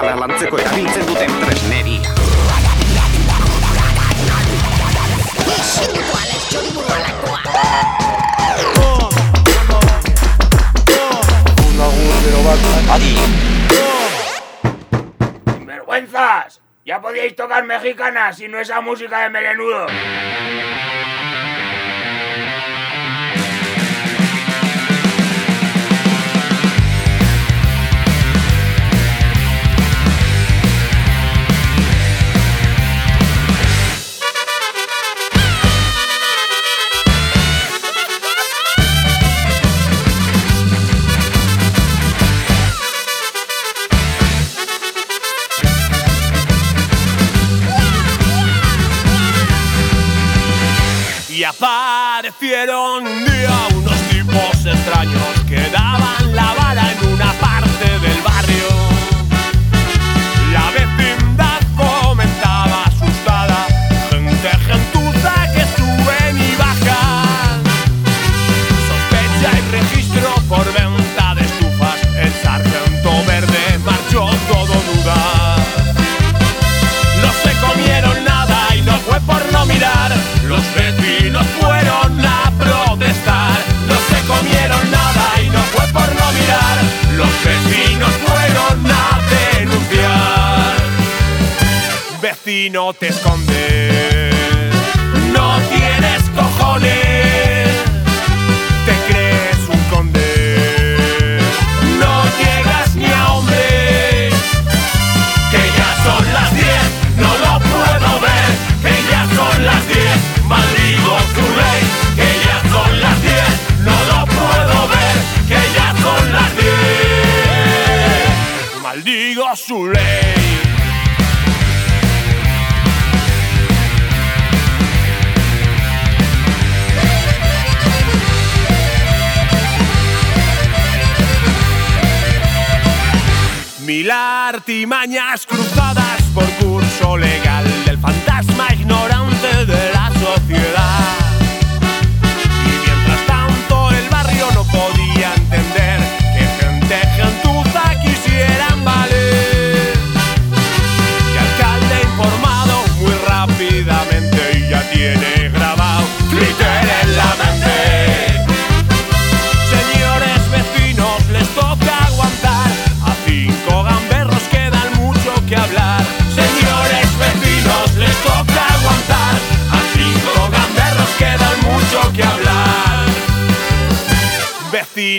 metala lantzeko erabiltzen duten tresneria. Adi! ¡Vergüenzas! Ya podíais tocar mexicana si no esa música de melenudo. Aparecieron un día unos tipos extraños que daban la Vecino te escondes.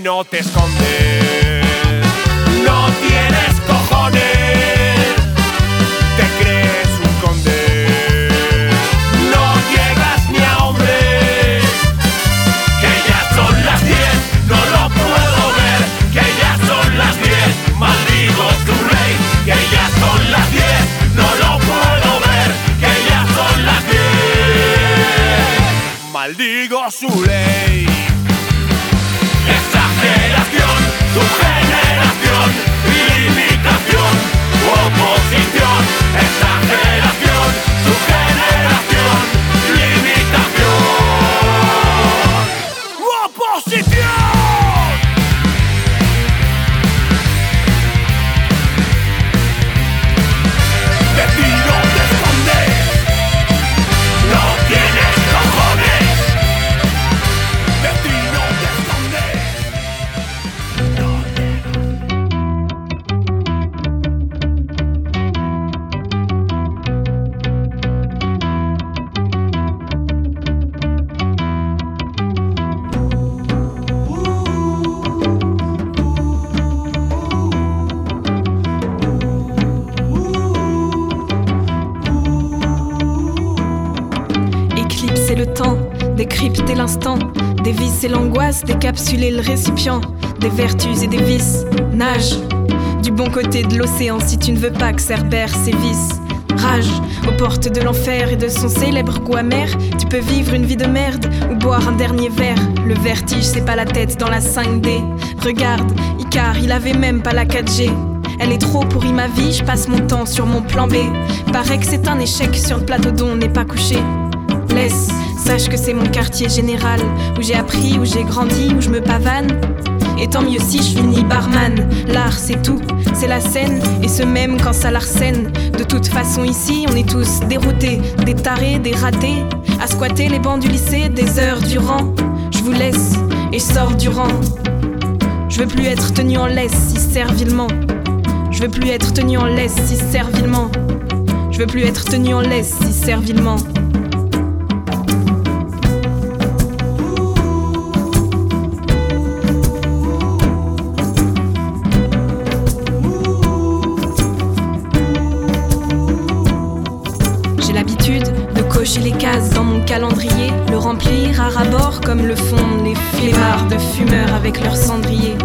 Vecino, te escondes. No tienes cojones. Te crees un conde. No llegas ni a hombre que ya son las 10, no lo puedo ver, que ya son las 10, maldigo tu ley, que ya son las 10, no lo puedo ver, que ya son las 10, maldigo su ley. Décapsuler le récipient, des vertus et des vices. Nage du bon côté de l'océan si tu ne veux pas que Cerbère sévisse. Rage aux portes de l'enfer et de son célèbre goût amer. Tu peux vivre une vie de merde ou boire un dernier verre. Le vertige, c'est pas la tête dans la 5D. Regarde, Icar, il avait même pas la 4G. Elle est trop pourrie ma vie, je passe mon temps sur mon plan B. Paraît que c'est un échec sur le plateau dont on n'est pas couché. Laisse, sache que c'est mon quartier général, où j'ai appris, où j'ai grandi, où je me pavane. Et tant mieux si je finis barman. L'art, c'est tout, c'est la scène, et ce même quand ça l'arsène. De toute façon, ici, on est tous déroutés, des tarés, des ratés, à squatter les bancs du lycée des heures durant. Je vous laisse et sors du rang. Je veux plus être tenu en laisse si servilement. Je veux plus être tenu en laisse si servilement. Je veux plus être tenu en laisse si servilement. Cocher les cases dans mon calendrier, le remplir à rabord comme le font les flemmards de fumeurs avec leur cendrier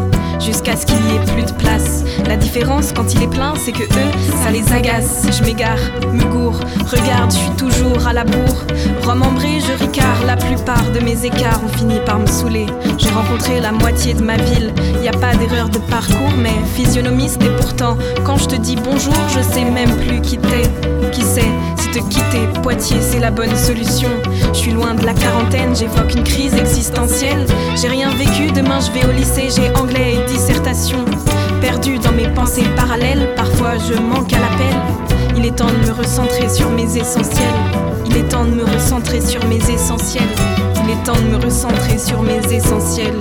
jusqu'à ce qu'il n'y ait plus de place. La différence quand il est plein, c'est que eux, ça les agace. Je m'égare, me gourre, regarde, je suis toujours à la bourre. Remembré, je ricard, la plupart de mes écarts ont fini par me saouler. J'ai rencontré la moitié de ma ville, y a pas d'erreur de parcours, mais physionomiste et pourtant, quand je te dis bonjour, je sais même plus qui t'es. Qui sait si te quitter Poitiers, c'est la bonne solution. Je suis loin de la quarantaine, j'évoque une crise existentielle. J'ai rien vécu, demain je vais au lycée, j'ai anglais et dissertation. Perdu dans mes pensées parallèles, parfois je manque à l'appel. Il est temps de me recentrer sur mes essentiels. Il est temps de me recentrer sur mes essentiels. Il est temps de me recentrer sur mes essentiels.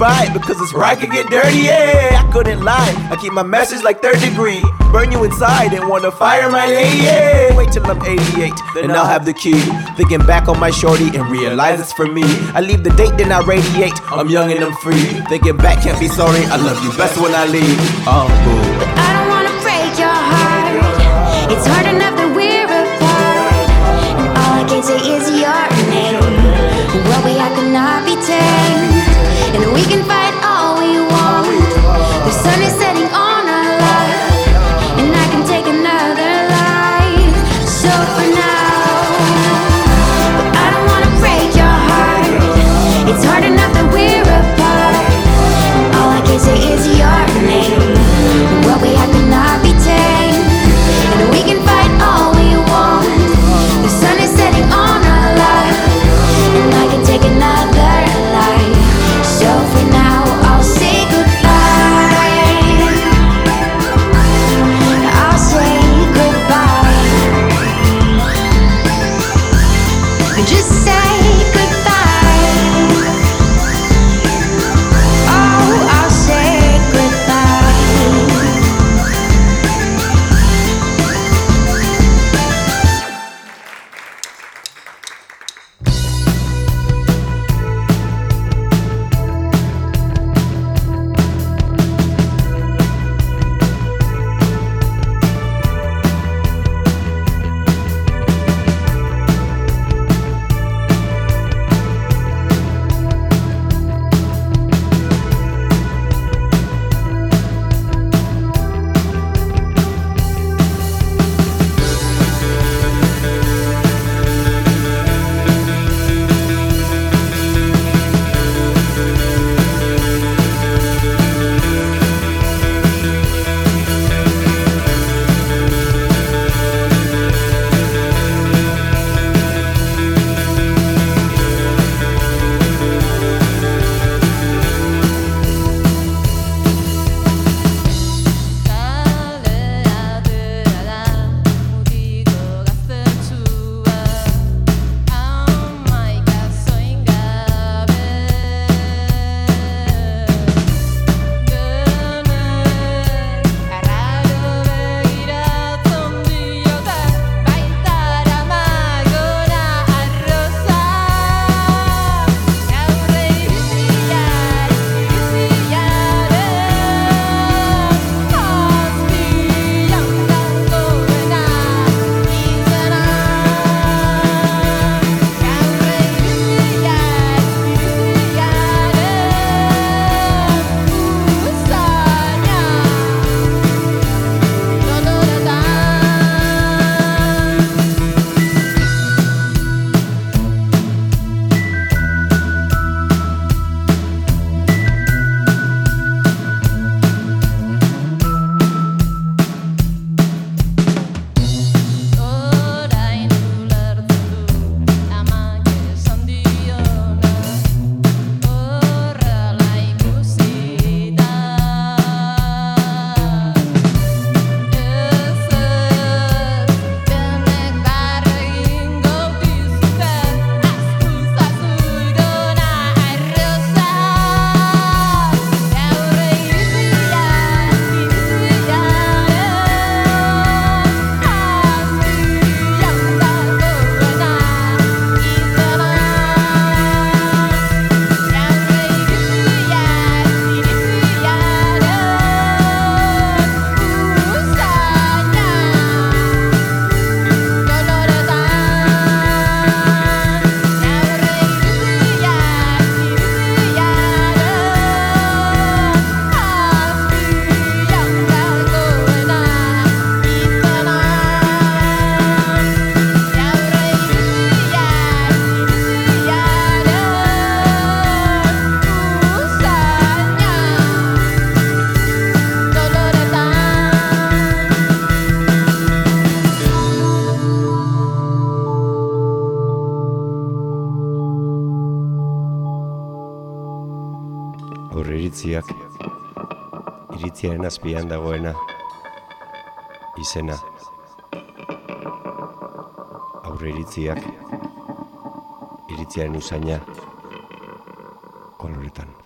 Because this ride could get dirty. Yeah, I couldn't lie. I keep my message like third degree. Burn you inside and wanna fire my lady. Yeah. Wait till I'm 88, then I'll have the key. Thinking back on my shorty and realize it's for me. I leave the date, then I radiate. I'm young and I'm free. Thinking back, can't be sorry. I love you best when I leave. Oh, boo. I don't wanna break your heart. It's hard enough that we're apart. And all I can say is your name. What we have cannot be tamed. And we can fight iritziaren azpian dagoena izena aurre iritziak iritziaren usaina koloretan.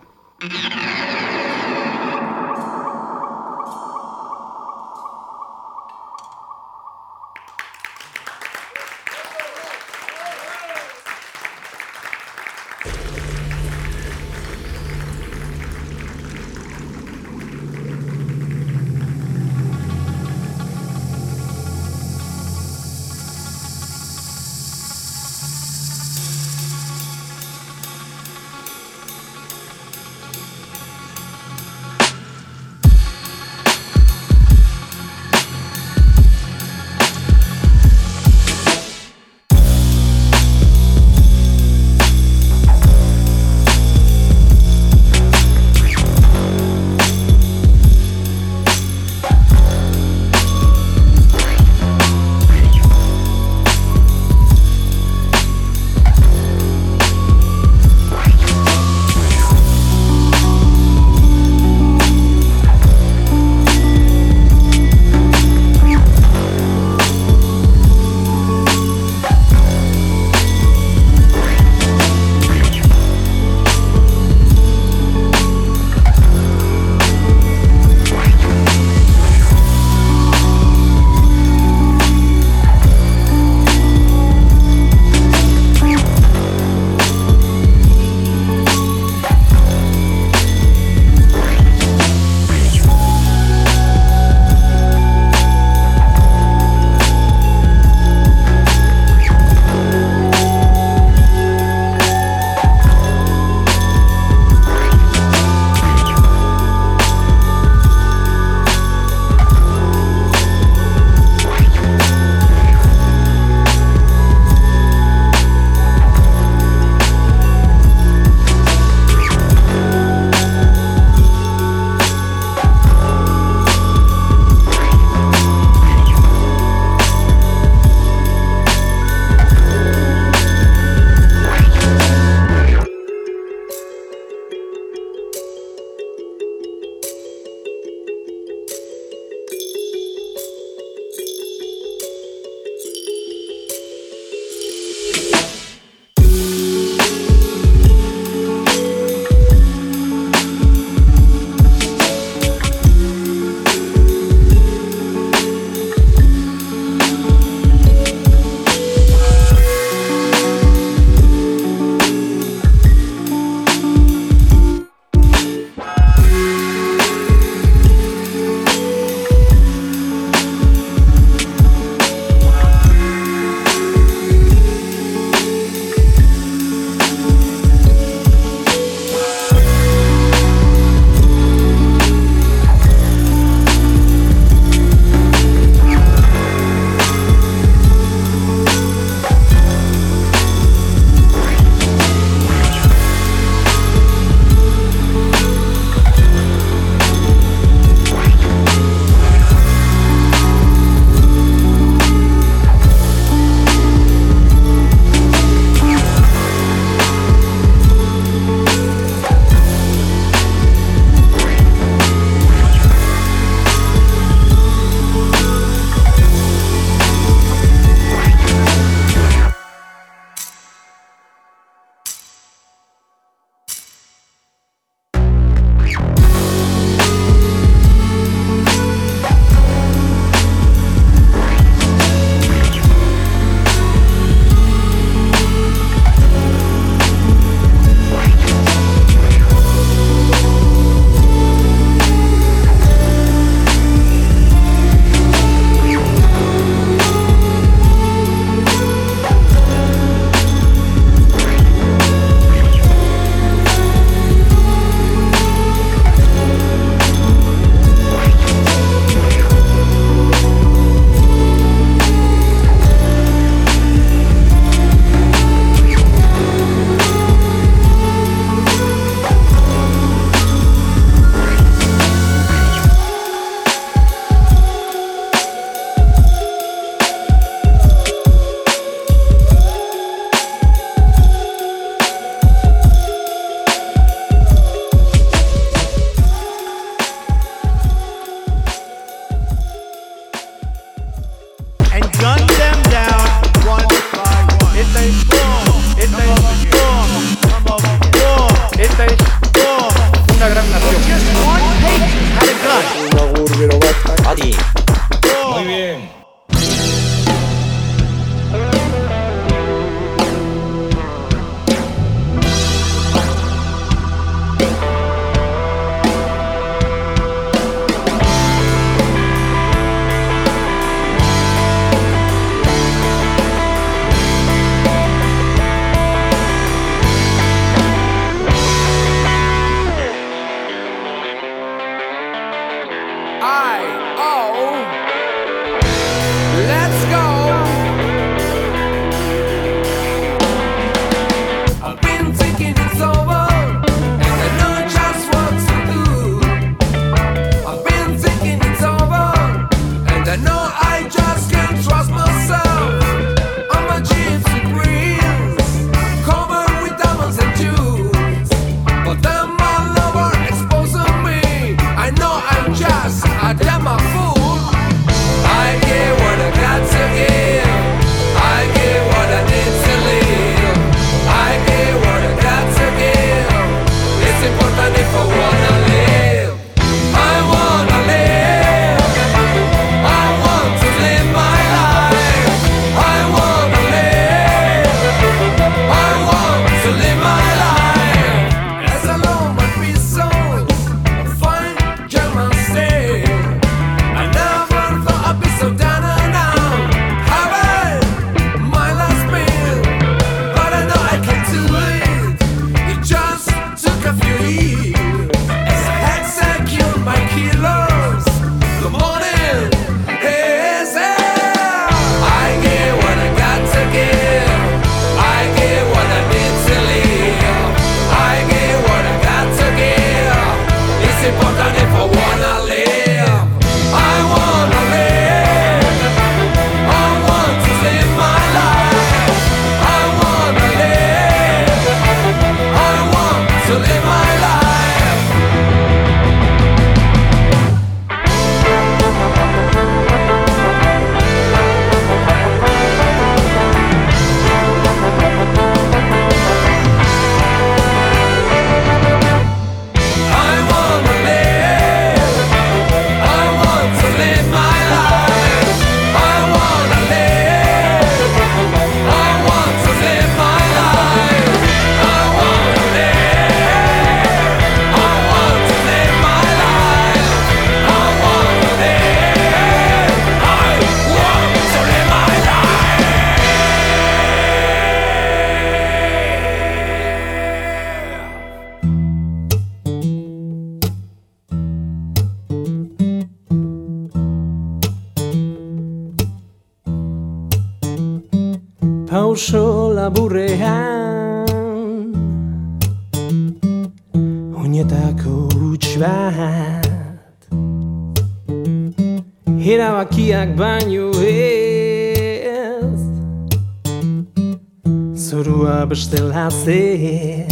Bestela zer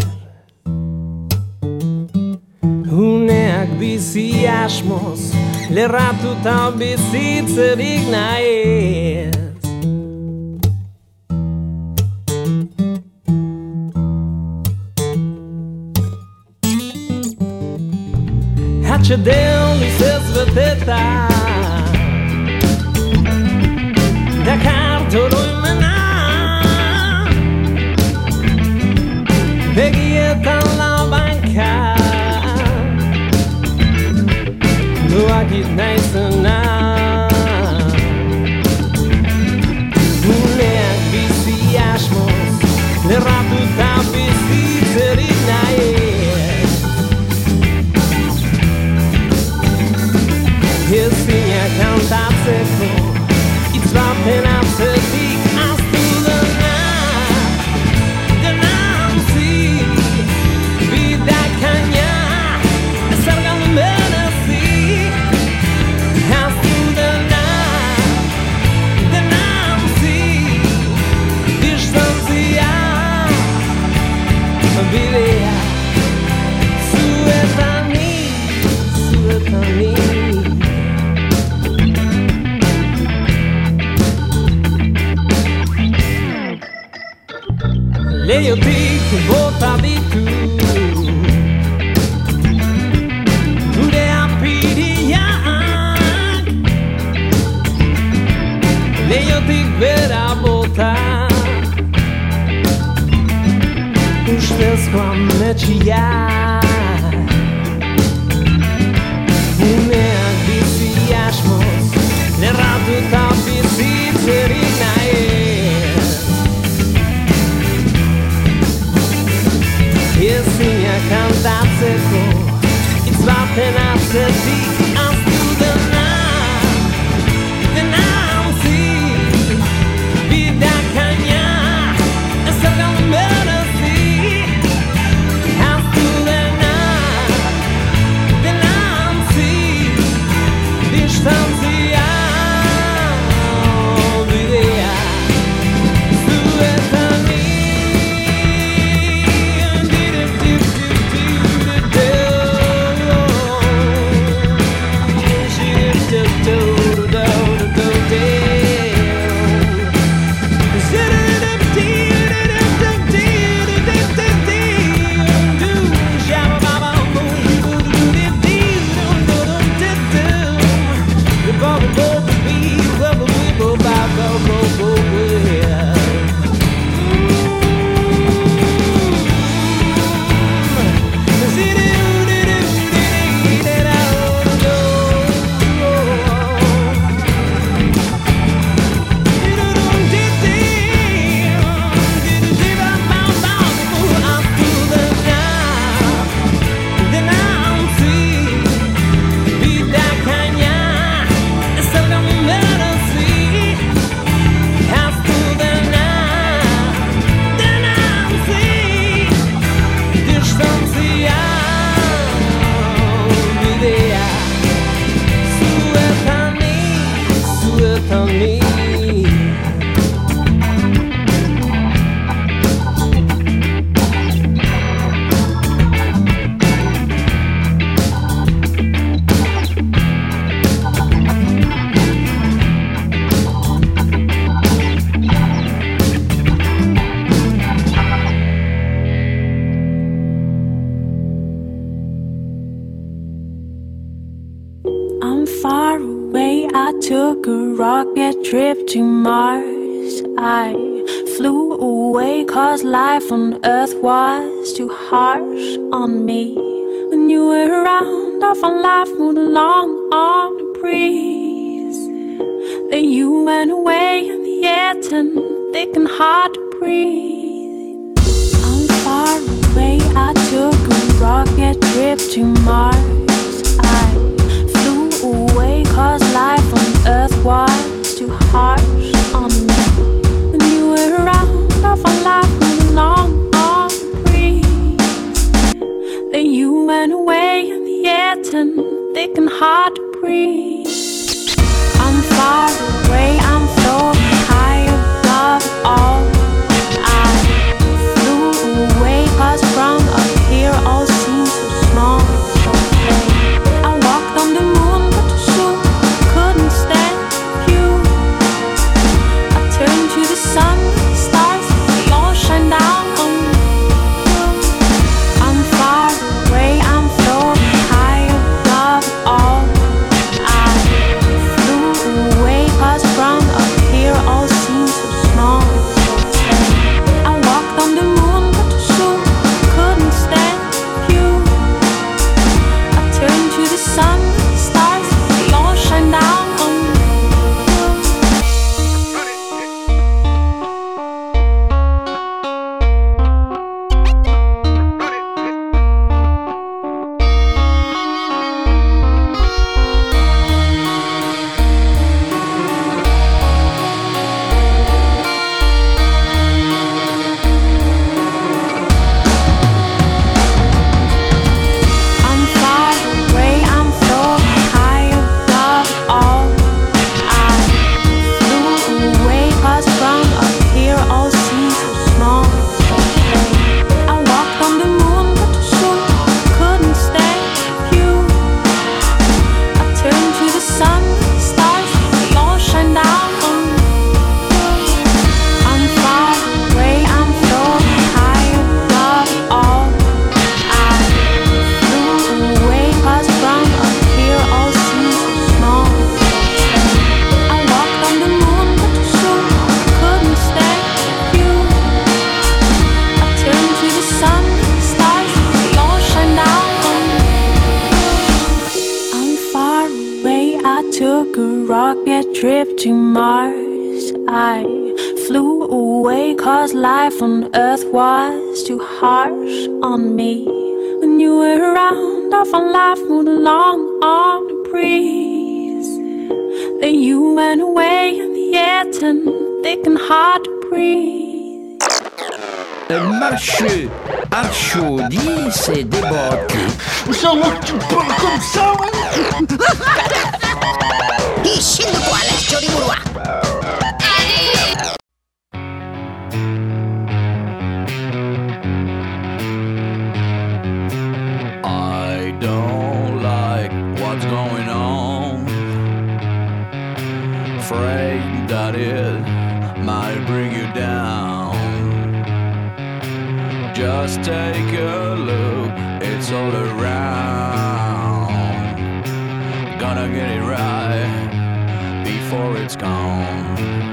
Uneak bizi asmoz Lerratuta bizitzerik nahi Atxedeon luzez beteta Begietan labanka Doakit naizena Uneak Meio bico, bota a Gurea piriak Leiotik com bota. Ustezko ametxiak took a rocket trip to Mars. I flew away cause life on Earth was too harsh on me. When you were around, I found life moved along on the breeze. Then you went away and the air turned thick and hard to breathe. I'm far away. I took a rocket trip to Mars. Cause life on earth was too harsh on me. When you were around, I felt life, was a long, long breeze. Then you went away in the air, and thick and hard to breathe. I'm far away, I'm floating high above all. I flew away, cause from up here, all take a look, it's all around. Gonna get it right before it's gone.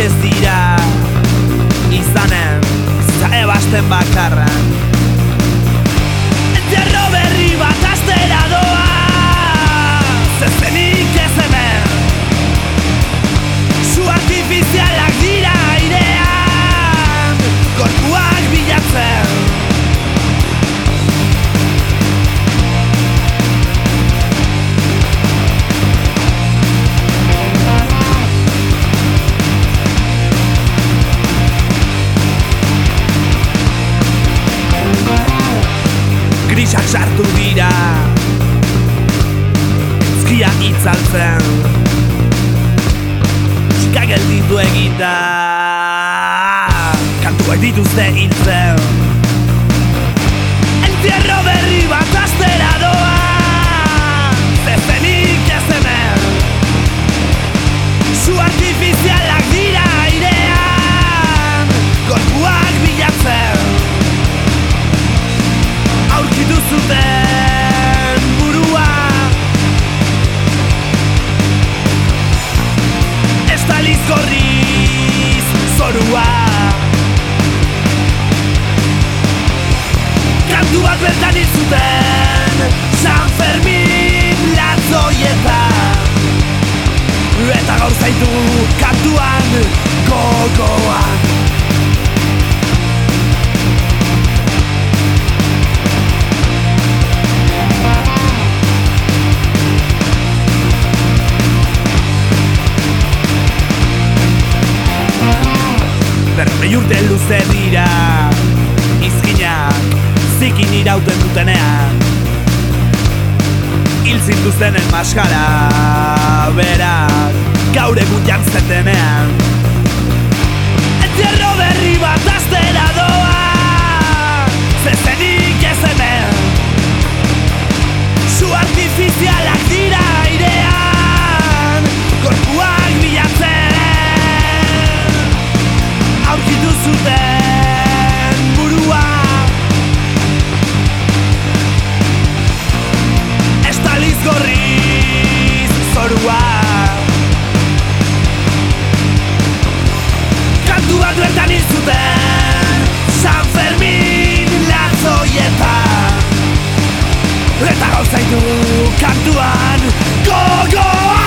ez dira izanen zae basten Hogei urte luze dira Izkinak Zikin irauten dutenean. Hil zintuztenen maskara Berak Gaur egun jantzen denean. Entierro berri bat astera doa Zezenik ez hemen. Su artifizialak dira airean. Aurkitu zuten burua. Estaliz gorriz zorua. Kantu bat bertan izuten San Fermin latzoietan Eta gauzaitu kantuan gogoa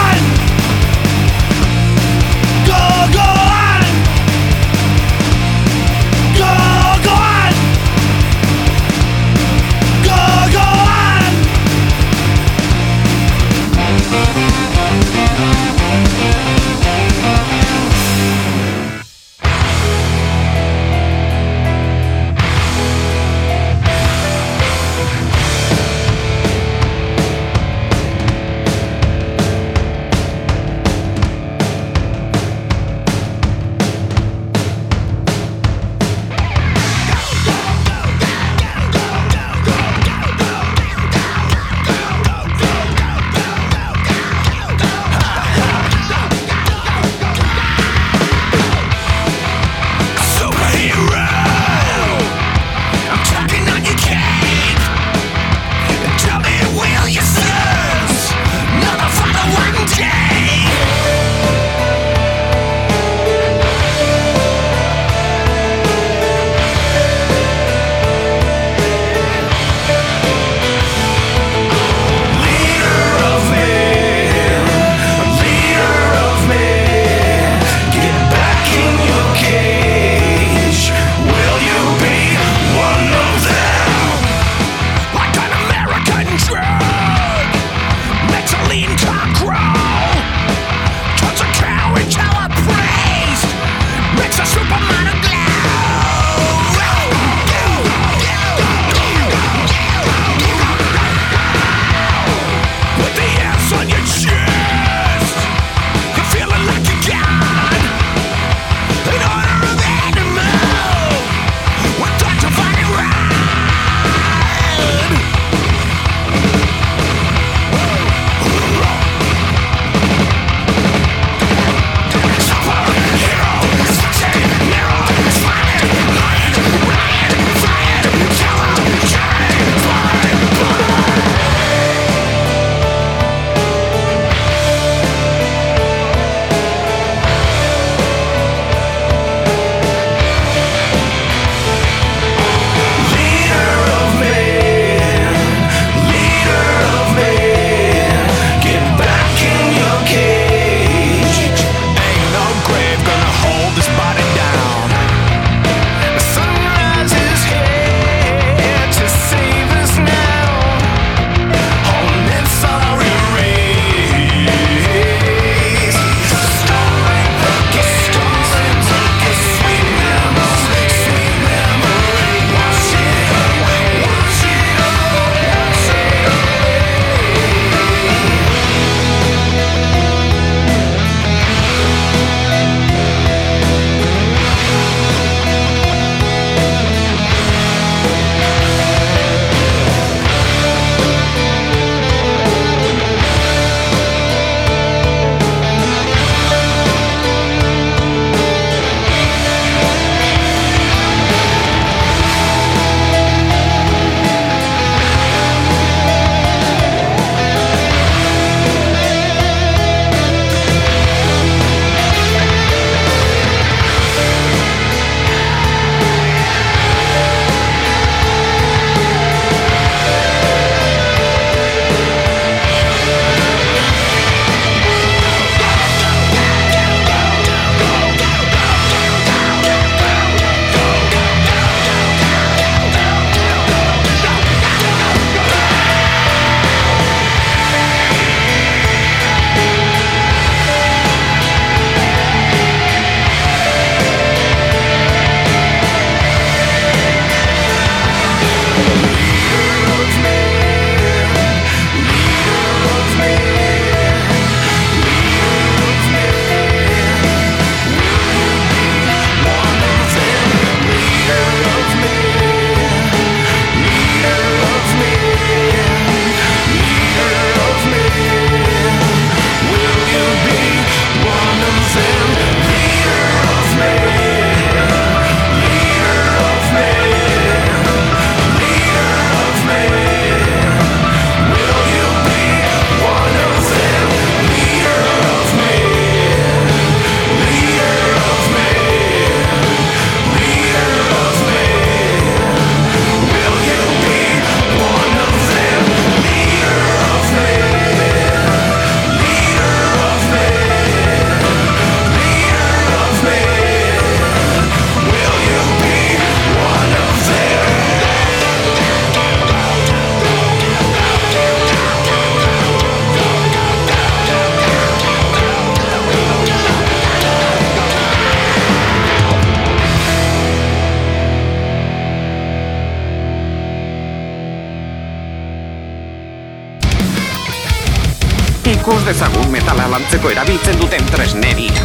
dezagun metala lantzeko erabiltzen duten tresneria.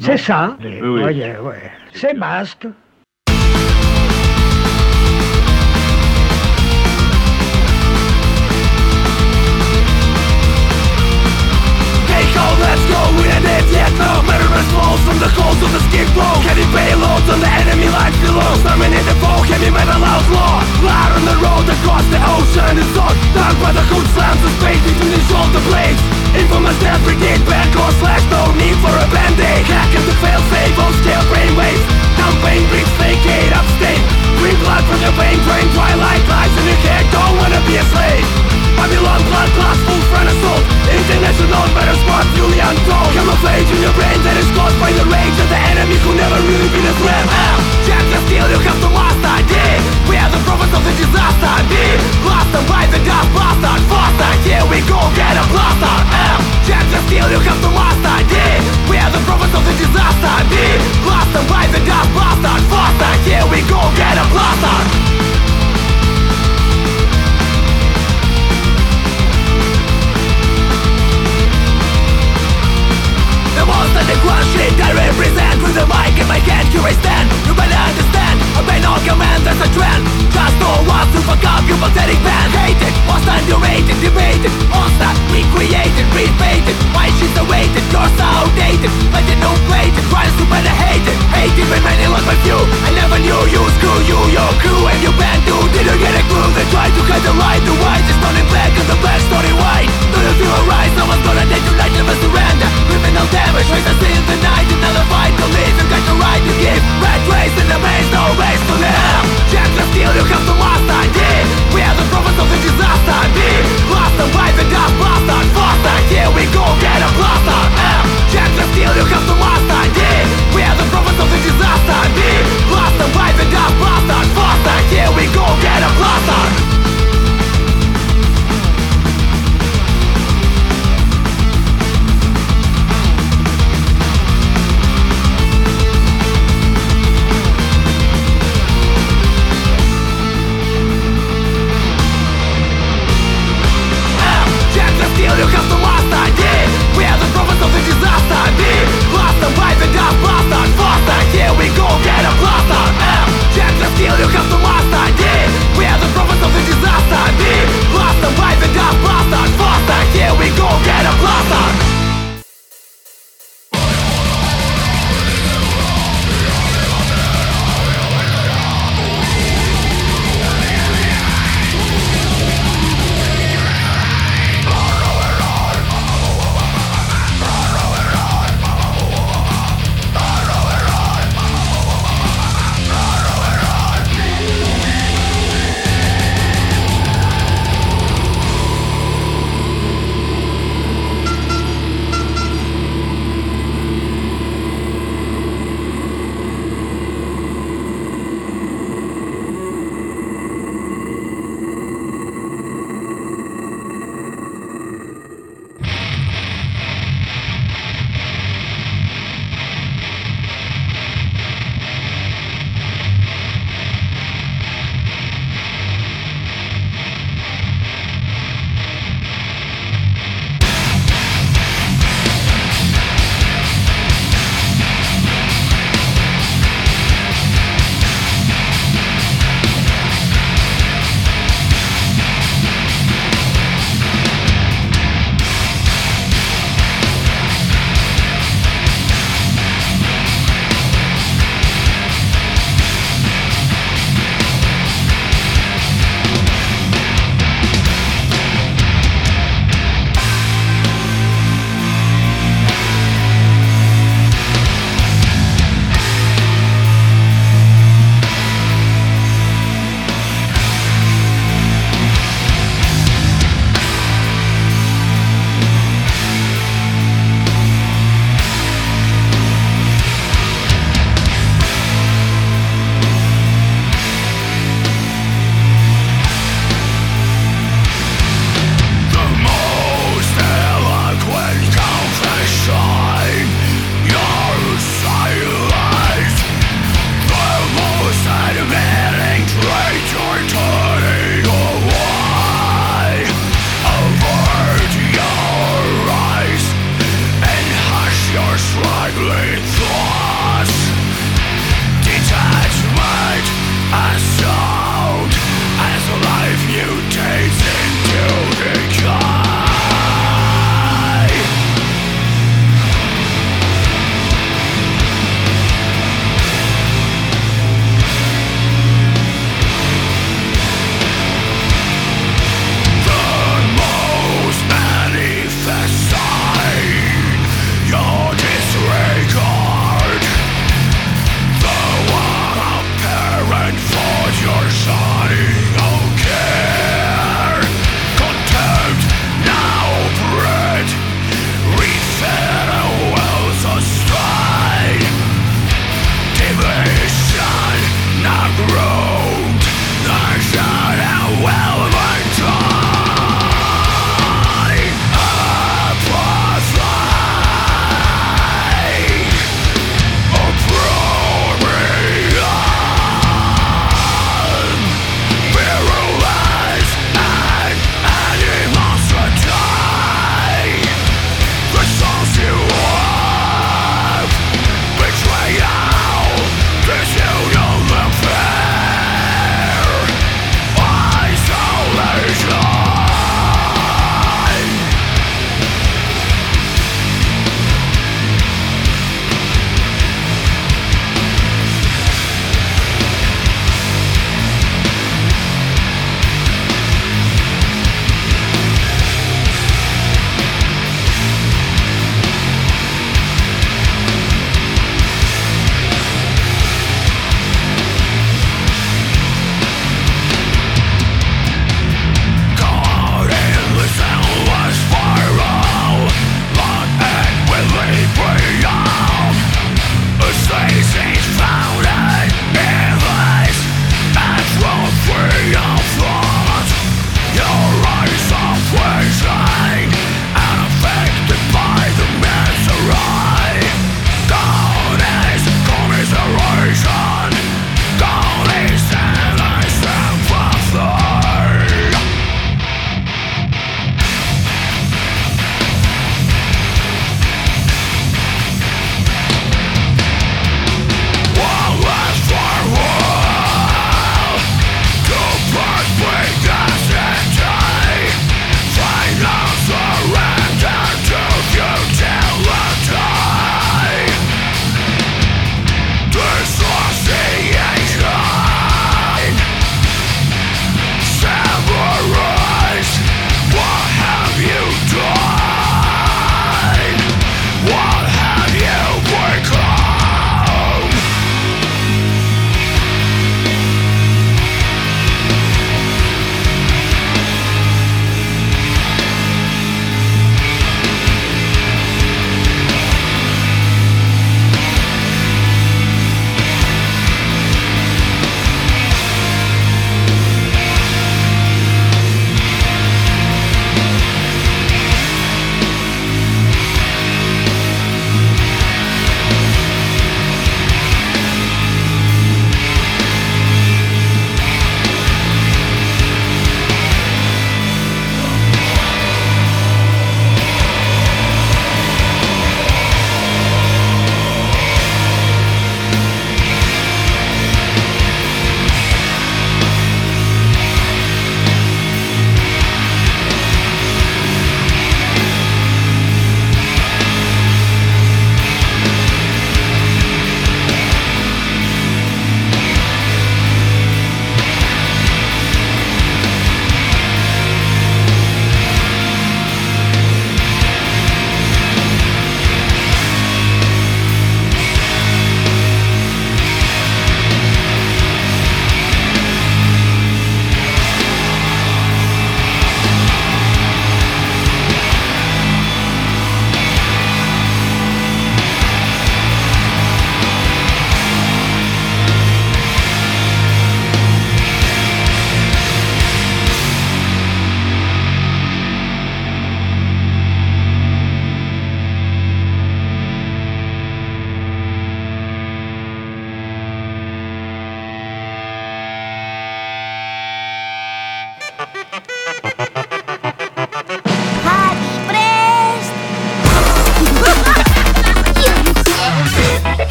C'est ça Oye, ouais. C'est basque. Hey ho, murderous from the holes of the skid row Heavy payloads on the enemy lines below Terminate the foe, heavy metal outlaw Loud on the road across the ocean is on Dark by the hood slams the space between the shoulder blades. Infamous death brigade, bad core slash No need for a band-aid. Hack at the fail-safe, on scale brainwaves Down pain bricks, vacate, upstate. Green blood from your vein, drain twilight lies in your head. Don't wanna be a slave Babylon blood full front assault International better squad fully untold Camouflage in your brain that is caused by the rage Of the enemy who never really been a threat Ow! Jack the steel you have to last ID We are the prophets of the disaster D Last them by the dust bastard Faster here we go